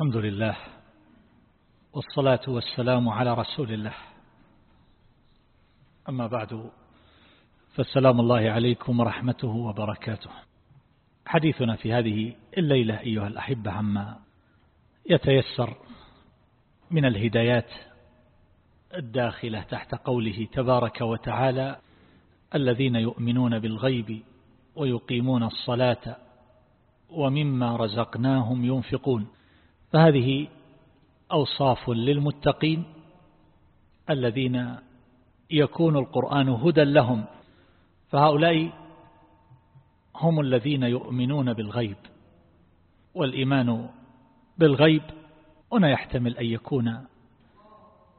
الحمد لله والصلاة والسلام على رسول الله. أما بعد فالسلام الله عليكم ورحمته وبركاته. حديثنا في هذه الليلة أيها الأحبة عما يتيسر من الهدايات الداخلة تحت قوله تبارك وتعالى الذين يؤمنون بالغيب ويقيمون الصلاة ومما رزقناهم ينفقون. فهذه أوصاف للمتقين الذين يكون القرآن هدى لهم فهؤلاء هم الذين يؤمنون بالغيب والإيمان بالغيب هنا يحتمل أن يكون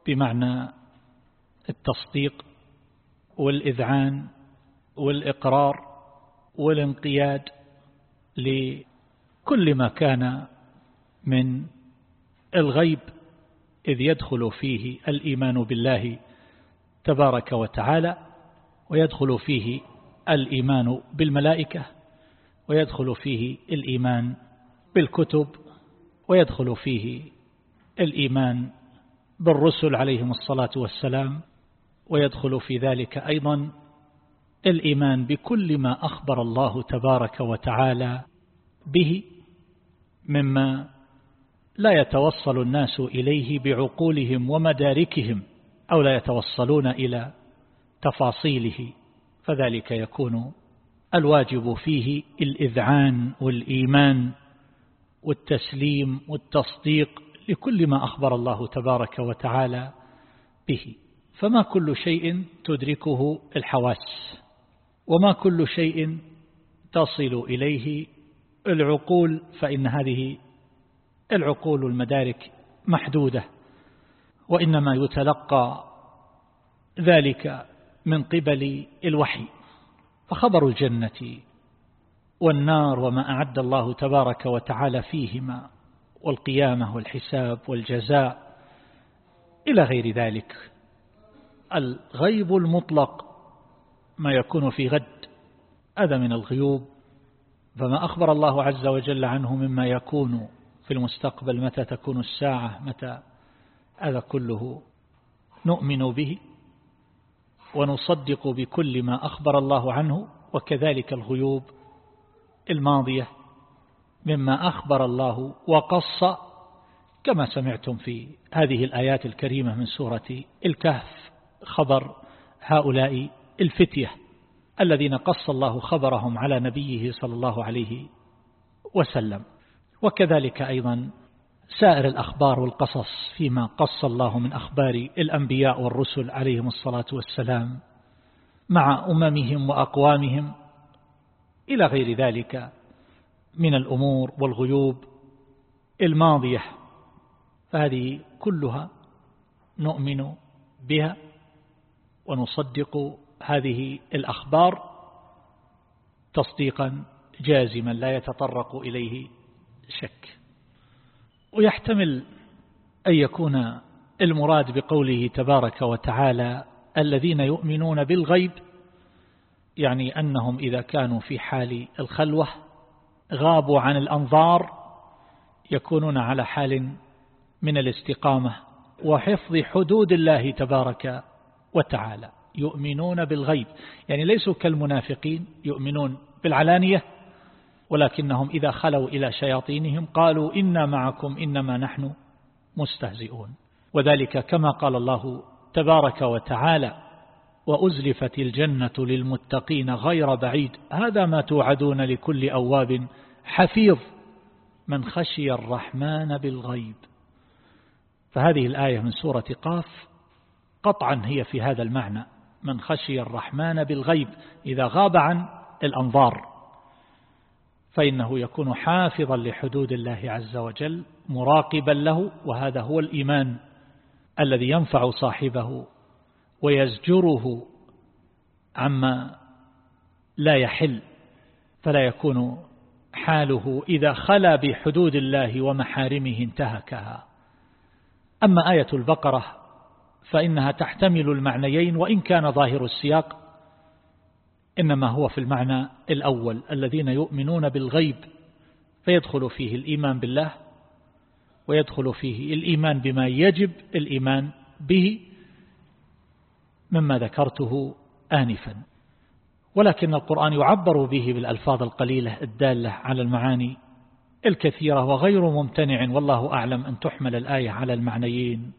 بمعنى التصديق والإذعان والإقرار والانقياد لكل ما كان من الغيب إذ يدخل فيه الإيمان بالله تبارك وتعالى ويدخل فيه الإيمان بالملائكة ويدخل فيه الإيمان بالكتب ويدخل فيه الإيمان بالرسل عليهم الصلاة والسلام ويدخل في ذلك أيضا الإيمان بكل ما أخبر الله تبارك وتعالى به مما لا يتوصل الناس إليه بعقولهم ومداركهم أو لا يتوصلون إلى تفاصيله فذلك يكون الواجب فيه الإذعان والإيمان والتسليم والتصديق لكل ما أخبر الله تبارك وتعالى به. فما كل شيء تدركه الحواس وما كل شيء تصل إليه العقول فإن هذه العقول المدارك محدودة وإنما يتلقى ذلك من قبل الوحي. فخبر الجنة والنار وما أعد الله تبارك وتعالى فيهما والقيامة والحساب والجزاء إلى غير ذلك. الغيب المطلق ما يكون في غد هذا من الغيوب. فما أخبر الله عز وجل عنه مما يكون في المستقبل متى تكون الساعة متى هذا كله نؤمن به ونصدق بكل ما أخبر الله عنه وكذلك الغيوب الماضية مما أخبر الله وقص كما سمعتم في هذه الآيات الكريمة من سورة الكهف خبر هؤلاء الفتية الذين قص الله خبرهم على نبيه صلى الله عليه وسلم. وكذلك أيضا سائر الأخبار والقصص فيما قص الله من أخبار الأنبياء والرسل عليهم الصلاة والسلام مع أممهم وأقوامهم إلى غير ذلك من الأمور والغيوب الماضية. فهذه كلها نؤمن بها ونصدق هذه الأخبار تصديقا جازما لا يتطرق إليه شك. ويحتمل أن يكون المراد بقوله تبارك وتعالى الذين يؤمنون بالغيب يعني أنهم إذا كانوا في حال الخلوة غابوا عن الأنظار يكونون على حال من الاستقامة وحفظ حدود الله تبارك وتعالى. يؤمنون بالغيب. يعني ليسوا كالمنافقين يؤمنون بالعلانية ولكنهم إذا خلوا إلى شياطينهم قالوا إنا معكم إنما نحن مستهزئون. وذلك كما قال الله تبارك وتعالى وأزلفت الجنة للمتقين غير بعيد. هذا ما توعدون لكل أواب حفيظ من خشي الرحمن بالغيب. فهذه الآية من سورة قاف قطعا هي في هذا المعنى من خشي الرحمن بالغيب إذا غاب عن الأنظار. فإنه يكون حافظا لحدود الله عز وجل مراقبا له وهذا هو الإيمان الذي ينفع صاحبه ويزجره عما لا يحل فلا يكون حاله إذا خلا بحدود الله ومحارمه انتهكها. أما آية البقرة فإنها تحتمل المعنيين وإن كان ظاهر السياق إنما هو في المعنى الأول الذين يؤمنون بالغيب فيدخل فيه الإيمان بالله ويدخل فيه الإيمان بما يجب الإيمان به مما ذكرته آنفا. ولكن القرآن يعبر به بالألفاظ القليلة الدالة على المعاني الكثيرة وغير ممتنع والله أعلم أن تحمل الآية على المعنيين.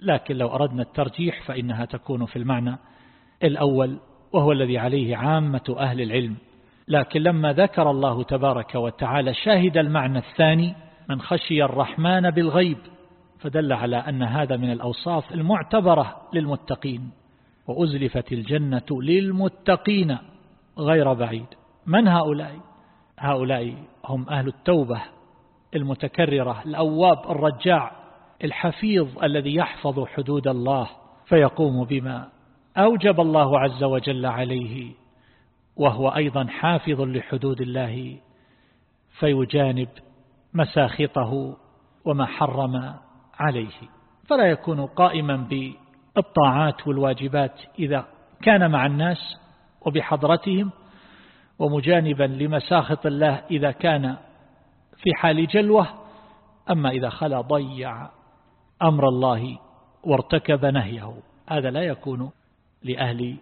لكن لو أردنا الترجيح فإنها تكون في المعنى الأول. وهو الذي عليه عامة أهل العلم. لكن لما ذكر الله تبارك وتعالى شاهد المعنى الثاني من خشي الرحمن بالغيب فدل على أن هذا من الأوصاف المعتبرة للمتقين. وأزلفت الجنة للمتقين غير بعيد. من هؤلاء؟ هؤلاء هم أهل التوبة المتكررة الأواب الرجاع الحفيظ الذي يحفظ حدود الله فيقوم بما أوجب الله عز وجل عليه وهو أيضا حافظ لحدود الله فيجانب مساخطه وما حرم عليه. فلا يكون قائما بالطاعات والواجبات إذا كان مع الناس وبحضرتهم ومجانبا لمساخط الله إذا كان في حال جلوة. أما إذا خلا ضيع أمر الله وارتكب نهيه هذا لا يكون لأهل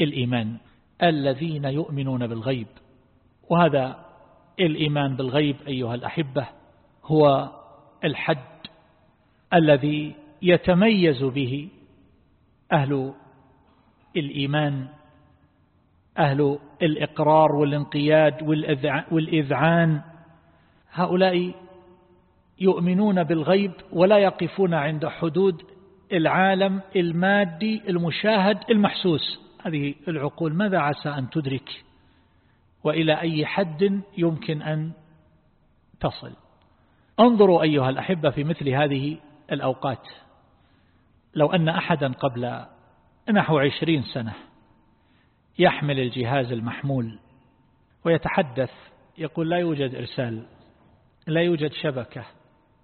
الإيمان الذين يؤمنون بالغيب. وهذا الإيمان بالغيب أيها الأحبة هو الحد الذي يتميز به أهل الإيمان أهل الإقرار والانقياد والإذعان. هؤلاء يؤمنون بالغيب ولا يقفون عند حدود العالم المادي المشاهد المحسوس. هذه العقول ماذا عسى أن تدرك؟ وإلى أي حد يمكن أن تصل؟ انظروا أيها الأحبة في مثل هذه الأوقات. لو أن أحدا قبل نحو عشرين سنة يحمل الجهاز المحمول ويتحدث يقول لا يوجد إرسال لا يوجد شبكة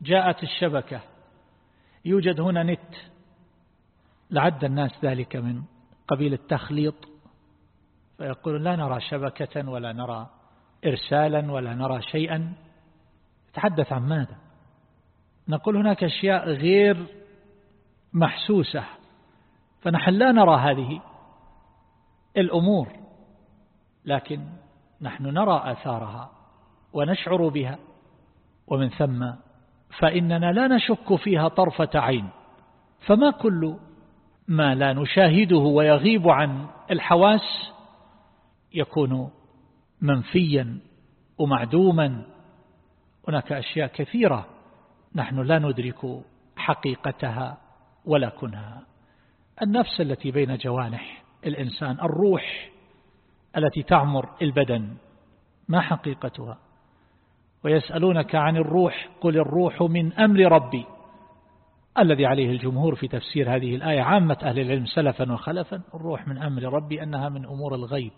جاءت الشبكة يوجد هنا نت لعد الناس ذلك من قبيل التخليط فيقول لا نرى شبكة ولا نرى إرسالا ولا نرى شيئا. تحدث عن ماذا؟ نقول هناك أشياء غير محسوسة فنحن لا نرى هذه الأمور لكن نحن نرى آثارها ونشعر بها ومن ثم فإننا لا نشك فيها طرفة عين. فما كل ما لا نشاهده ويغيب عن الحواس يكون منفيا ومعدوما. هناك أشياء كثيرة نحن لا ندرك حقيقتها ولا كنها. النفس التي بين جوانح الإنسان الروح التي تعمر البدن ما حقيقتها؟ ويسألونك عن الروح قل الروح من أمر ربي الذي عليه الجمهور في تفسير هذه الآية عامة أهل العلم سلفا وخلفا الروح من أمر ربي أنها من أمور الغيب.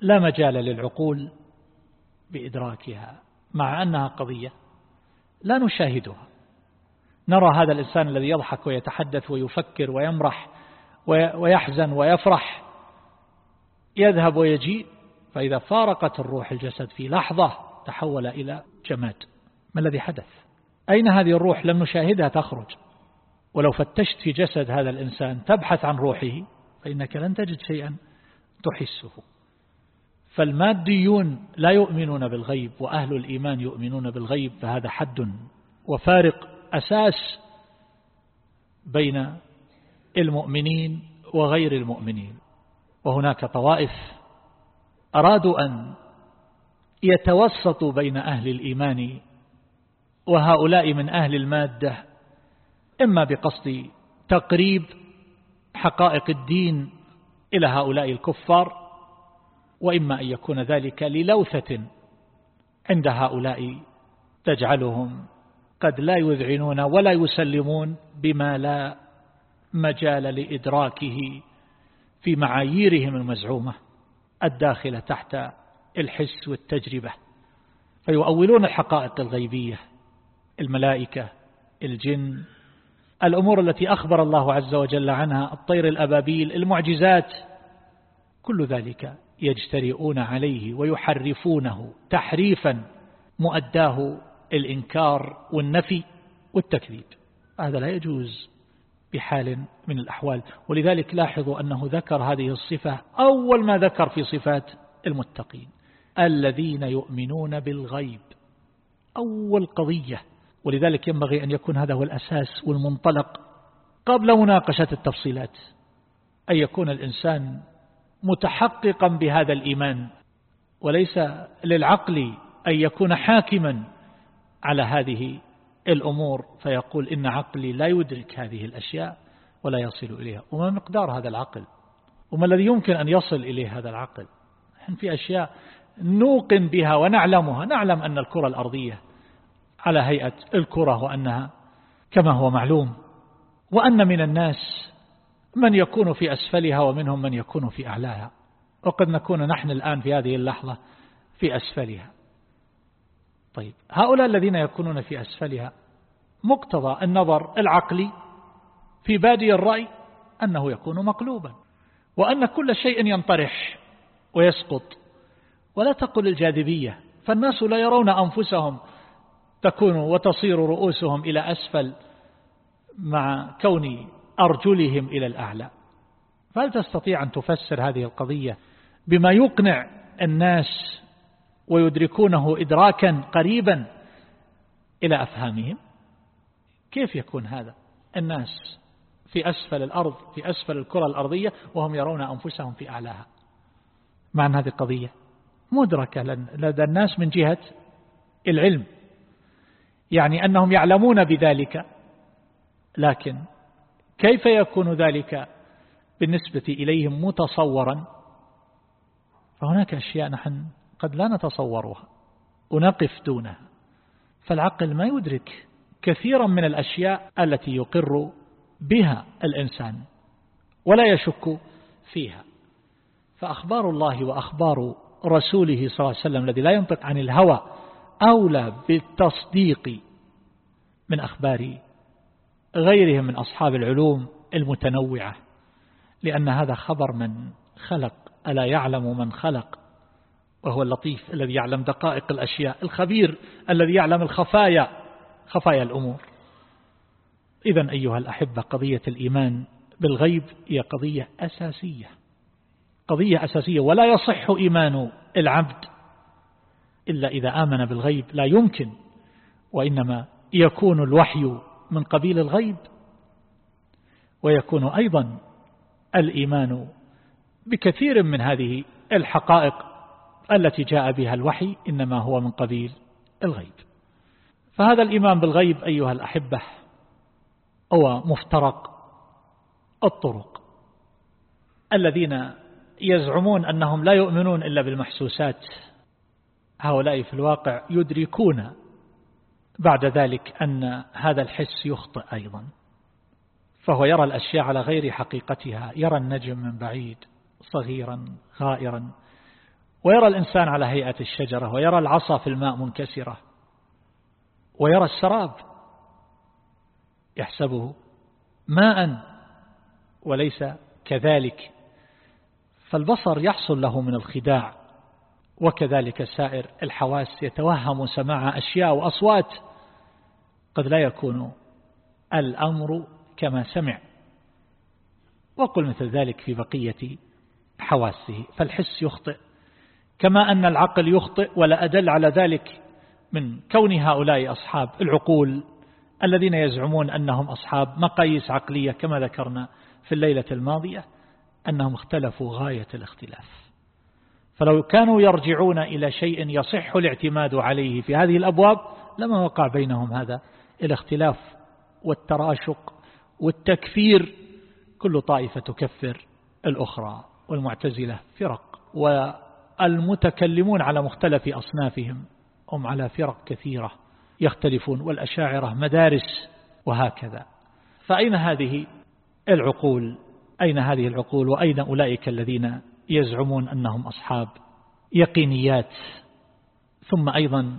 لا مجال للعقول بإدراكها مع أنها قضية لا نشاهدها. نرى هذا الإنسان الذي يضحك ويتحدث ويفكر ويمرح ويحزن ويفرح يذهب ويجيء فإذا فارقت الروح الجسد في لحظة تحول إلى جماد. ما الذي حدث؟ أين هذه الروح؟ لم نشاهدها تخرج. ولو فتشت في جسد هذا الإنسان تبحث عن روحه فإنك لن تجد شيئا تحسه. فالماديون لا يؤمنون بالغيب وأهل الإيمان يؤمنون بالغيب فهذا حد وفارق أساس بين المؤمنين وغير المؤمنين. وهناك طوائف أرادوا أن يتوسطوا بين أهل الإيمان وهؤلاء من أهل المادة إما بقصد تقريب حقائق الدين إلى هؤلاء الكفار وإما أن يكون ذلك للوثة عند هؤلاء تجعلهم قد لا يذعنون ولا يسلمون بما لا مجال لإدراكه في معاييرهم المزعومة الداخلة تحت الحس والتجربة. فيؤولون الحقائق الغيبية الملائكة الجن الأمور التي أخبر الله عز وجل عنها الطير الأبابيل المعجزات. كل ذلك يجترئون عليه ويحرفونه تحريفا مؤداه الإنكار والنفي والتكذيب. هذا لا يجوز بحال من الأحوال. ولذلك لاحظوا أنه ذكر هذه الصفة أول ما ذكر في صفات المتقين. الذين يؤمنون بالغيب. أول قضية. ولذلك ينبغي أن يكون هذا هو الأساس والمنطلق قبل مناقشة التفصيلات. أن يكون الإنسان متحققا بهذا الإيمان. وليس للعقل أن يكون حاكما على هذه الأمور. فيقول إن عقلي لا يدرك هذه الأشياء ولا يصل إليها. وما مقدار هذا العقل؟ وما الذي يمكن أن يصل إليه هذا العقل؟ في أشياء نوقن بها ونعلمها. نعلم أن الكرة الأرضية على هيئة الكرة وأنها كما هو معلوم وأن من الناس من يكون في أسفلها ومنهم من يكون في أعلاها. وقد نكون نحن الآن في هذه اللحظة في أسفلها. طيب هؤلاء الذين يكونون في أسفلها مقتضى النظر العقلي في بادي الرأي أنه يكون مقلوبا وأن كل شيء ينطرح ويسقط. ولا تقل الجاذبية. فالناس لا يرون أنفسهم تكون وتصير رؤوسهم إلى أسفل مع كون أرجلهم إلى الأعلى. فهل تستطيع أن تفسر هذه القضية بما يقنع الناس ويدركونه إدراكا قريبا إلى أفهامهم؟ كيف يكون هذا؟ الناس في أسفل الأرض في أسفل الكرة الأرضية وهم يرون أنفسهم في أعلاها. مع هذه القضية؟ مدركة لدى الناس من جهة العلم. يعني أنهم يعلمون بذلك. لكن كيف يكون ذلك بالنسبة إليهم متصورا؟ فهناك أشياء نحن قد لا نتصورها ونقف دونها. فالعقل ما يدرك كثيرا من الأشياء التي يقر بها الإنسان ولا يشك فيها. فأخبار الله وأخبار رسوله صلى الله عليه وسلم الذي لا ينطق عن الهوى أولى بالتصديق من أخبار غيرهم من أصحاب العلوم المتنوعة لأن هذا خبر من خلق ألا يعلم من خلق؟ وهو اللطيف الذي يعلم دقائق الأشياء الخبير الذي يعلم الخفايا خفايا الأمور. إذا أيها الأحبة قضية الإيمان بالغيب هي قضية أساسية. قضية أساسية ولا يصح إيمان العبد إلا إذا آمن بالغيب لا يمكن وإنما يكون الوحي من قبيل الغيب ويكون أيضا الإيمان بكثير من هذه الحقائق التي جاء بها الوحي إنما هو من قبيل الغيب. فهذا الإيمان بالغيب أيها الأحبة هو مفترق الطرق الذين يزعمون أنهم لا يؤمنون إلا بالمحسوسات. هؤلاء في الواقع يدركون بعد ذلك أن هذا الحس يخطئ أيضا. فهو يرى الأشياء على غير حقيقتها يرى النجم من بعيد صغيرا غائرا. ويرى الإنسان على هيئة الشجرة ويرى العصا في الماء منكسرة ويرى السراب يحسبه ماء وليس كذلك. فالبصر يحصل له من الخداع. وكذلك سائر الحواس يتوهم سماع أشياء وأصوات. قد لا يكون الأمر كما سمع. وقل مثل ذلك في بقية حواسه. فالحس يخطئ. كما أن العقل يخطئ ولا أدل على ذلك من كون هؤلاء أصحاب العقول الذين يزعمون أنهم أصحاب مقاييس عقلية كما ذكرنا في الليلة الماضية. أنهم اختلفوا غاية الاختلاف. فلو كانوا يرجعون إلى شيء يصح الاعتماد عليه في هذه الأبواب لما وقع بينهم هذا الاختلاف والتراشق والتكفير كل طائفة تكفر الأخرى والمعتزلة فرق والمتكلمون على مختلف أصنافهم هم على فرق كثيرة يختلفون والأشاعرة مدارس وهكذا. فأين هذه العقول؟ أين هذه العقول وأين أولئك الذين يزعمون أنهم أصحاب يقينيات؟ ثم أيضا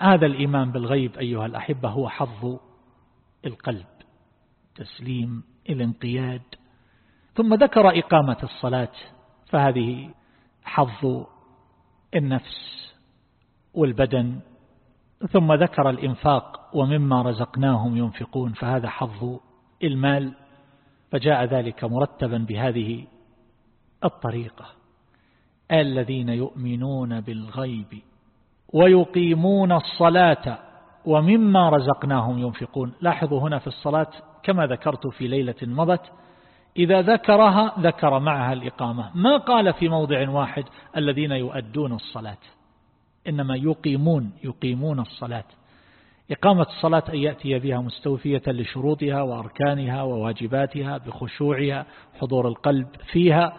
هذا الإيمان بالغيب أيها الأحبة هو حظ القلب تسليم الانقياد. ثم ذكر إقامة الصلاة فهذه حظ النفس والبدن. ثم ذكر الإنفاق ومما رزقناهم ينفقون فهذا حظ المال. فجاء ذلك مرتبا بهذه الطريقة. الذين يؤمنون بالغيب ويقيمون الصلاة ومما رزقناهم ينفقون. لاحظوا هنا في الصلاة كما ذكرت في ليلة مضت إذا ذكرها ذكر معها الإقامة. ما قال في موضع واحد الذين يؤدون الصلاة؟ إنما يقيمون يقيمون الصلاة. إقامة الصلاة أن يأتي بها مستوفية لشروطها وأركانها وواجباتها بخشوعها حضور القلب فيها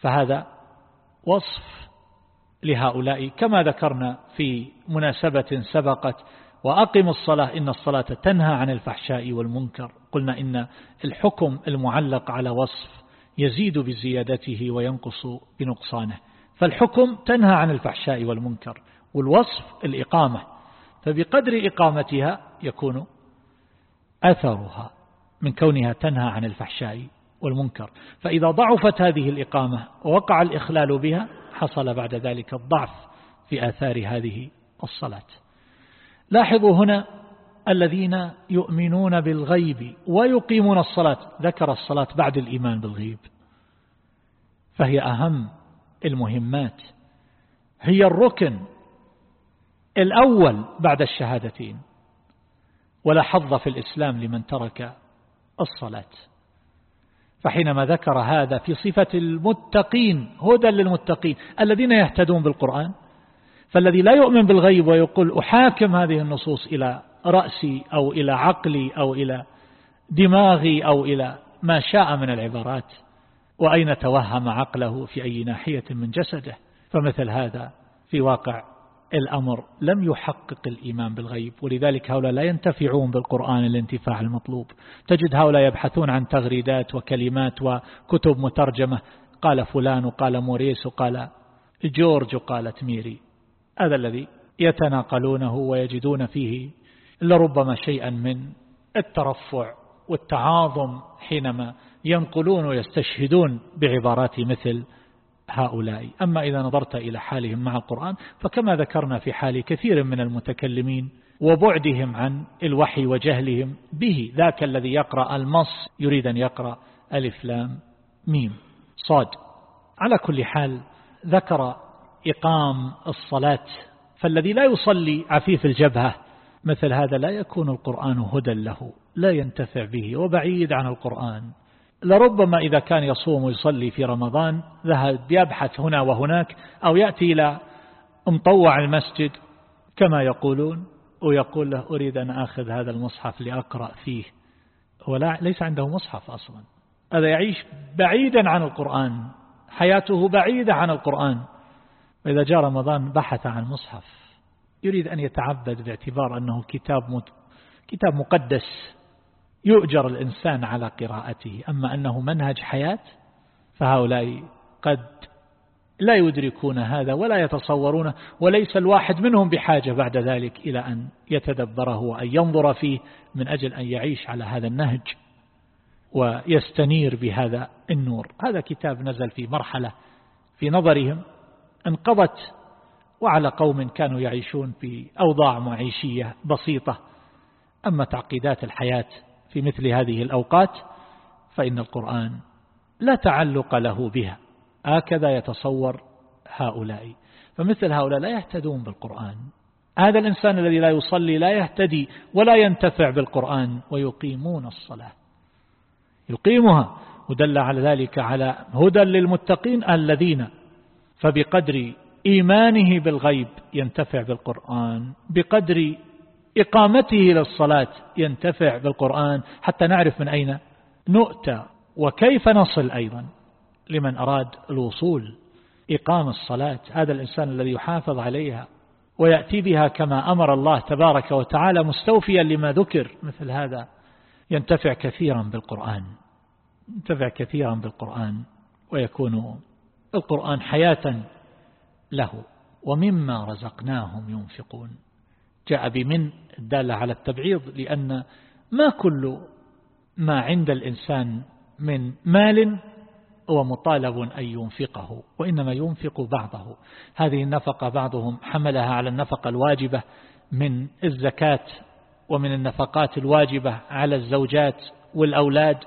فهذا وصف لهؤلاء. كما ذكرنا في مناسبة سبقت وأقم الصلاة إن الصلاة تنهى عن الفحشاء والمنكر. قلنا إن الحكم المعلق على وصف يزيد بزيادته وينقص بنقصانه. فالحكم تنهى عن الفحشاء والمنكر والوصف الإقامة. فبقدر إقامتها يكون أثرها من كونها تنهى عن الفحشاء والمنكر. فإذا ضعفت هذه الإقامة ووقع الإخلال بها حصل بعد ذلك الضعف في آثار هذه الصلاة. لاحظوا هنا الذين يؤمنون بالغيب ويقيمون الصلاة. ذكر الصلاة بعد الإيمان بالغيب. فهي أهم المهمات. هي الركن الأول بعد الشهادتين. ولا حظ في الإسلام لمن ترك الصلاة. فحينما ذكر هذا في صفة المتقين هدى للمتقين الذين يهتدون بالقرآن فالذي لا يؤمن بالغيب ويقول أحاكم هذه النصوص إلى رأسي أو إلى عقلي أو إلى دماغي أو إلى ما شاء من العبارات وأين توهم عقله في أي ناحية من جسده؟ فمثل هذا في واقع الأمر لم يحقق الإيمان بالغيب ولذلك هؤلاء لا ينتفعون بالقرآن الانتفاع المطلوب. تجد هؤلاء يبحثون عن تغريدات وكلمات وكتب مترجمة قال فلان وقال موريس وقال جورج وقالت ميري هذا الذي يتناقلونه ويجدون فيه لربما شيئا من الترفع والتعاظم حينما ينقلون ويستشهدون بعبارات مثل هؤلاء. أما إذا نظرت إلى حالهم مع القرآن فكما ذكرنا في حال كثير من المتكلمين وبعدهم عن الوحي وجهلهم به ذاك الذي يقرأ المص يريد أن يقرأ ألف لام ميم. صاد. على كل حال ذكر إقام الصلاة. فالذي لا يصلي عفيف الجبهة مثل هذا لا يكون القرآن هدى له لا ينتفع به وبعيد عن القرآن. لربما إذا كان يصوم ويصلي في رمضان ذهب يبحث هنا وهناك أو يأتي إلى مطوع المسجد كما يقولون ويقول له أريد أن أخذ هذا المصحف لأقرأ فيه. ولا ليس عنده مصحف أصلا. هذا يعيش بعيدا عن القرآن. حياته بعيدة عن القرآن. وإذا جاء رمضان بحث عن مصحف. يريد أن يتعبد باعتبار أنه كتاب كتاب مقدس. يؤجر الإنسان على قراءته. أما أنه منهج حياة فهؤلاء قد لا يدركون هذا ولا يتصورونه وليس الواحد منهم بحاجة بعد ذلك إلى أن يتدبره وأن ينظر فيه من أجل أن يعيش على هذا النهج ويستنير بهذا النور. هذا كتاب نزل في مرحلة في نظرهم انقضت وعلى قوم كانوا يعيشون في أوضاع معيشية بسيطة. أما تعقيدات الحياة في مثل هذه الأوقات فإن القرآن لا تعلق له بها. هكذا يتصور هؤلاء. فمثل هؤلاء لا يهتدون بالقرآن. هذا الإنسان الذي لا يصلي لا يهتدي ولا ينتفع بالقرآن ويقيمون الصلاة. يقيمها. ودل على ذلك على هدى للمتقين الذين فبقدر إيمانه بالغيب ينتفع بالقرآن. بقدر إقامته للصلاة ينتفع بالقرآن حتى نعرف من أين نؤتى وكيف نصل أيضا لمن أراد الوصول إقام الصلاة هذا الإنسان الذي يحافظ عليها ويأتي بها كما أمر الله تبارك وتعالى مستوفيا لما ذكر مثل هذا ينتفع كثيرا بالقرآن ينتفع كثيرا بالقرآن ويكون القرآن حياة له ومما رزقناهم ينفقون. جاء بمن الدالة على التبعيض لأن ما كل ما عند الإنسان من مال هو مطالب أن ينفقه وإنما ينفق بعضه. هذه النفقة بعضهم حملها على النفقة الواجبة من الزكاة ومن النفقات الواجبة على الزوجات والأولاد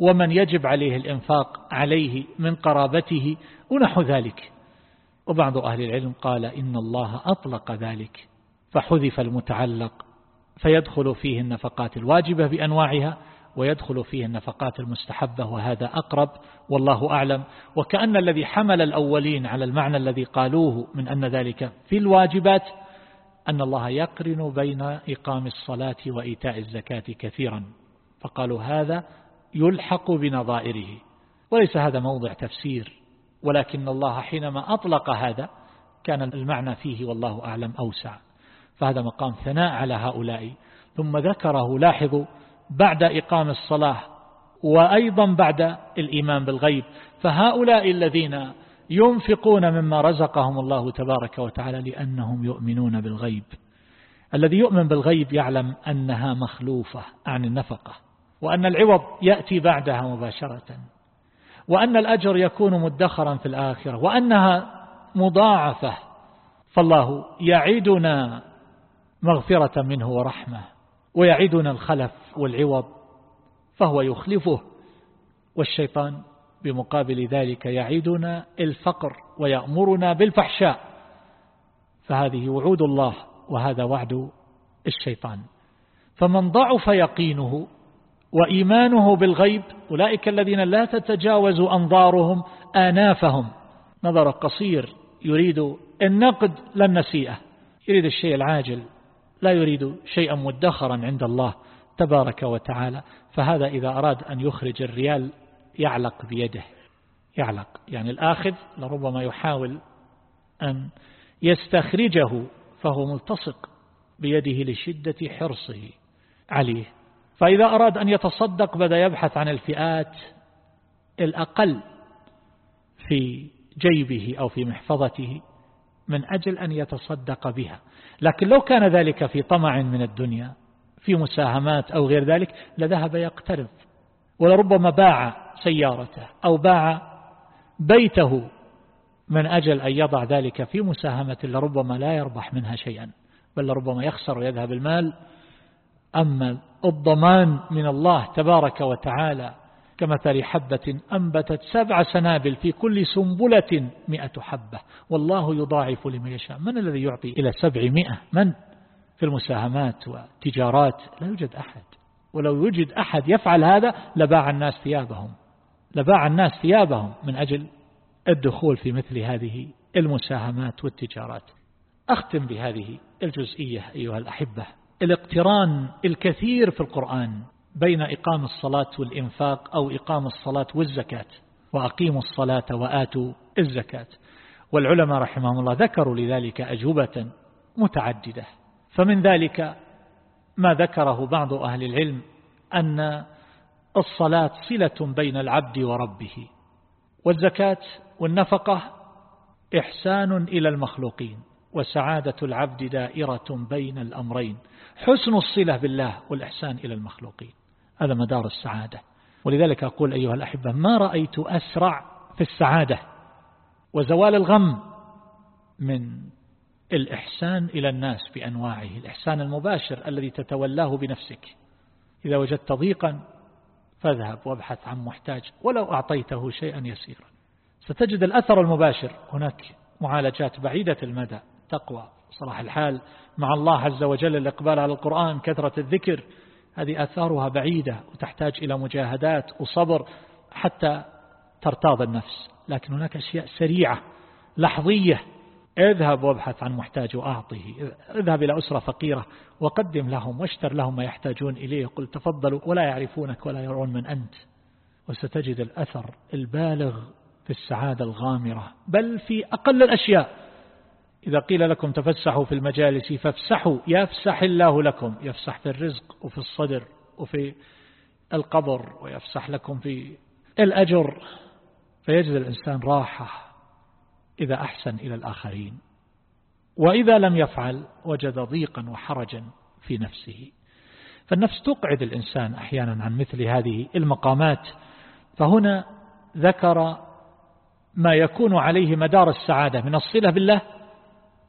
ومن يجب عليه الإنفاق عليه من قرابته ونحو ذلك. وبعض أهل العلم قال إن الله أطلق ذلك. فحذف المتعلق فيدخل فيه النفقات الواجبة بأنواعها ويدخل فيه النفقات المستحبة وهذا أقرب والله أعلم. وكأن الذي حمل الأولين على المعنى الذي قالوه من أن ذلك في الواجبات أن الله يقرن بين إقام الصلاة وإيتاء الزكاة كثيرا. فقالوا هذا يلحق بنظائره. وليس هذا موضع تفسير ولكن الله حينما أطلق هذا كان المعنى فيه والله أعلم أوسع. فهذا مقام ثناء على هؤلاء. ثم ذكره لاحظوا بعد إقام الصلاة وأيضا بعد الإيمان بالغيب. فهؤلاء الذين ينفقون مما رزقهم الله تبارك وتعالى لأنهم يؤمنون بالغيب. الذي يؤمن بالغيب يعلم أنها مخلوفة عن النفقة وأن العوض يأتي بعدها مباشرة وأن الأجر يكون مدخرا في الآخرة وأنها مضاعفة. فالله يعدنا مغفرة منه ورحمة ويعدنا الخلف والعوض فهو يخلفه والشيطان بمقابل ذلك يعدنا الفقر ويأمرنا بالفحشاء. فهذه وعود الله وهذا وعد الشيطان. فمن ضعف يقينه وإيمانه بالغيب أولئك الذين لا تتجاوز أنظارهم آنافهم. نظر قصير يريد النقد لا النسيئة يريد الشيء العاجل. لا يريد شيئا مدخرا عند الله تبارك وتعالى فهذا إذا أراد أن يخرج الريال يعلق بيده. يعلق يعني الآخذ لربما يحاول أن يستخرجه فهو ملتصق بيده لشدة حرصه عليه. فإذا أراد أن يتصدق بدأ يبحث عن الفئات الأقل في جيبه أو في محفظته. من أجل أن يتصدق بها. لكن لو كان ذلك في طمع من الدنيا في مساهمات أو غير ذلك لذهب يقترض. ولربما باع سيارته أو باع بيته من أجل أن يضع ذلك في مساهمة لربما لا يربح منها شيئا بل لربما يخسر ويذهب المال. أما الضمان من الله تبارك وتعالى كمثل حبة أنبتت سبع سنابل في كل سنبلة مئة حبة. والله يضاعف لمن يشاء. من الذي يعطي إلى سبعمائة؟ من؟ في المساهمات والتجارات. لا يوجد أحد. ولو يوجد أحد يفعل هذا لباع الناس ثيابهم. لباع الناس ثيابهم من أجل الدخول في مثل هذه المساهمات والتجارات. أختم بهذه الجزئية أيها الأحبة. الاقتران الكثير في القرآن. بين إقام الصلاة والإنفاق أو إقام الصلاة والزكاة وأقيموا الصلاة وآتوا الزكاة. والعلماء رحمهم الله ذكروا لذلك أجوبة متعددة. فمن ذلك ما ذكره بعض أهل العلم أن الصلاة صلة بين العبد وربه والزكاة والنفقة إحسان إلى المخلوقين. وسعادة العبد دائرة بين الأمرين. حسن الصلة بالله والإحسان إلى المخلوقين. هذا مدار السعادة. ولذلك أقول أيها الأحبة ما رأيت أسرع في السعادة وزوال الغم من الإحسان إلى الناس بأنواعه؟ الإحسان المباشر الذي تتولاه بنفسك. إذا وجدت ضيقا فاذهب وابحث عن محتاج ولو أعطيته شيئا يسيرا. ستجد الأثر المباشر. هناك معالجات بعيدة المدى. تقوى صلاح الحال. مع الله عز وجل الإقبال على القرآن كثرة الذكر هذه أثارها بعيدة وتحتاج إلى مجاهدات وصبر حتى ترتاض النفس. لكن هناك أشياء سريعة لحظية. اذهب وابحث عن محتاج وأعطه اذهب إلى أسرة فقيرة وقدم لهم واشتر لهم ما يحتاجون إليه. قل تفضلوا ولا يعرفونك ولا يرون من أنت. وستجد الأثر البالغ في السعادة الغامرة. بل في أقل الأشياء. إذا قيل لكم تفسحوا في المجالس فافسحوا يفسح الله لكم. يفسح في الرزق وفي الصدر وفي القبر ويفسح لكم في الأجر. فيجد الإنسان راحة إذا أحسن إلى الآخرين. وإذا لم يفعل وجد ضيقا وحرجا في نفسه. فالنفس تقعد الإنسان أحيانا عن مثل هذه المقامات. فهنا ذكر ما يكون عليه مدار السعادة. من الصلة بالله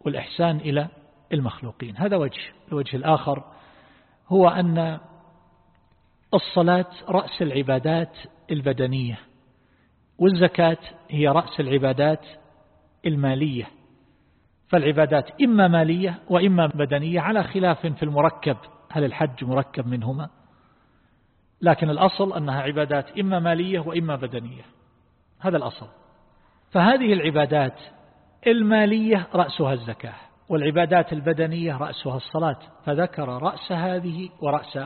والإحسان إلى المخلوقين. هذا وجه الوجه الآخر هو أن الصلاة رأس العبادات البدنية والزكاة هي رأس العبادات المالية. فالعبادات إما مالية وإما بدنية على خلاف في المركب هل الحج مركب منهما؟ لكن الأصل أنها عبادات إما مالية وإما بدنية. هذا الأصل. فهذه العبادات المالية رأسها الزكاة والعبادات البدنية رأسها الصلاة فذكر رأس هذه ورأس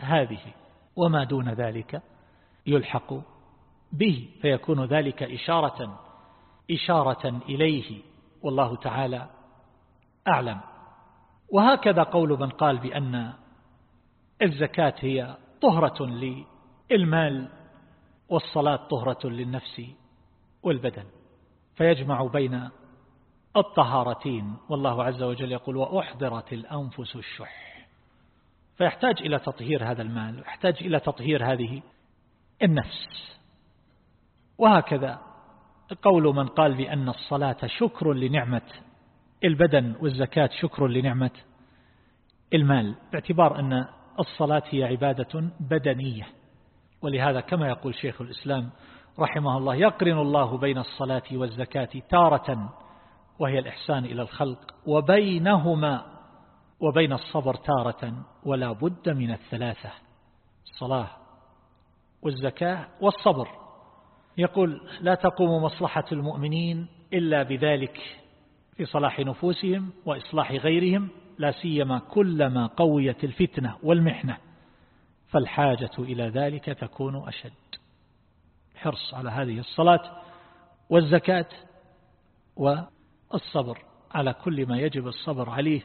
هذه وما دون ذلك يلحق به فيكون ذلك إشارة إشارة إليه والله تعالى أعلم. وهكذا قول من قال بأن الزكاة هي طهرة للمال والصلاة طهرة للنفس والبدن. فيجمع بين الطهارتين والله عز وجل يقول وأحضرت الأنفس الشح. فيحتاج إلى تطهير هذا المال يحتاج إلى تطهير هذه النفس. وهكذا قول من قال بأن الصلاة شكر لنعمة البدن والزكاة شكر لنعمة المال باعتبار أن الصلاة هي عبادة بدنية. ولهذا كما يقول شيخ الإسلام رحمه الله يقرن الله بين الصلاة والزكاة تارة وهي الإحسان إلى الخلق وبينهما وبين الصبر تارة ولا بد من الثلاثة الصلاة والزكاة والصبر. يقول لا تقوم مصلحة المؤمنين إلا بذلك في صلاح نفوسهم وإصلاح غيرهم لا سيما كلما قويت الفتنة والمحنة فالحاجة إلى ذلك تكون أشد. حرص على هذه الصلاة والزكاة والصبر. على كل ما يجب الصبر عليه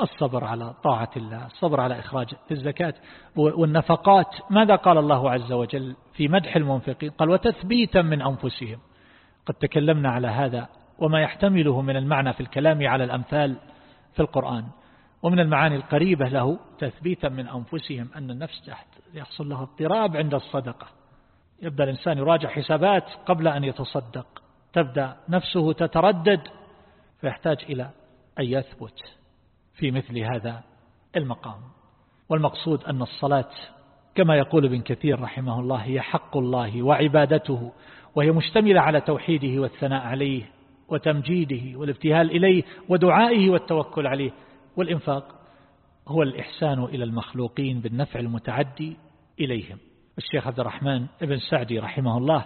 الصبر على طاعة الله الصبر على إخراج الزكاة والنفقات. ماذا قال الله عز وجل في مدح المنفقين؟ قال وتثبيتا من أنفسهم. قد تكلمنا على هذا. وما يحتمله من المعنى في الكلام على الأمثال في القرآن ومن المعاني القريبة له تثبيتا من أنفسهم أن النفس يحصل له اضطراب عند الصدقة. يبدأ الإنسان يراجع حسابات قبل أن يتصدق. تبدأ نفسه تتردد فيحتاج إلى أن يثبت في مثل هذا المقام. والمقصود أن الصلاة كما يقول ابن كثير رحمه الله هي حق الله وعبادته وهي مشتملة على توحيده والثناء عليه وتمجيده والابتهال إليه ودعائه والتوكل عليه. والإنفاق هو الإحسان إلى المخلوقين بالنفع المتعدي إليهم. الشيخ عبد الرحمن ابن سعدي رحمه الله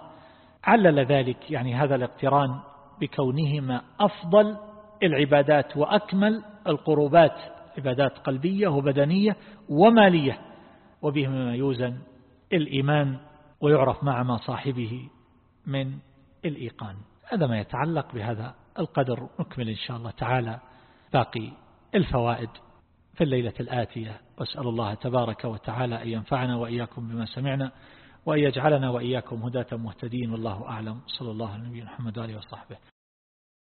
علل ذلك يعني هذا الاقتران بكونهما أفضل العبادات وأكمل القربات عبادات قلبية وبدنية ومالية وبهما يوزن الإيمان ويعرف مع ما صاحبه من الإيقان. هذا ما يتعلق بهذا القدر نكمل إن شاء الله تعالى باقي الفوائد. في الليلة الآتية. واسأل الله تبارك وتعالى أن ينفعنا وإياكم بما سمعنا وأن يجعلنا وإياكم هداة مهتدين والله أعلم. صلى الله على نبينا محمد وآله وصحبه.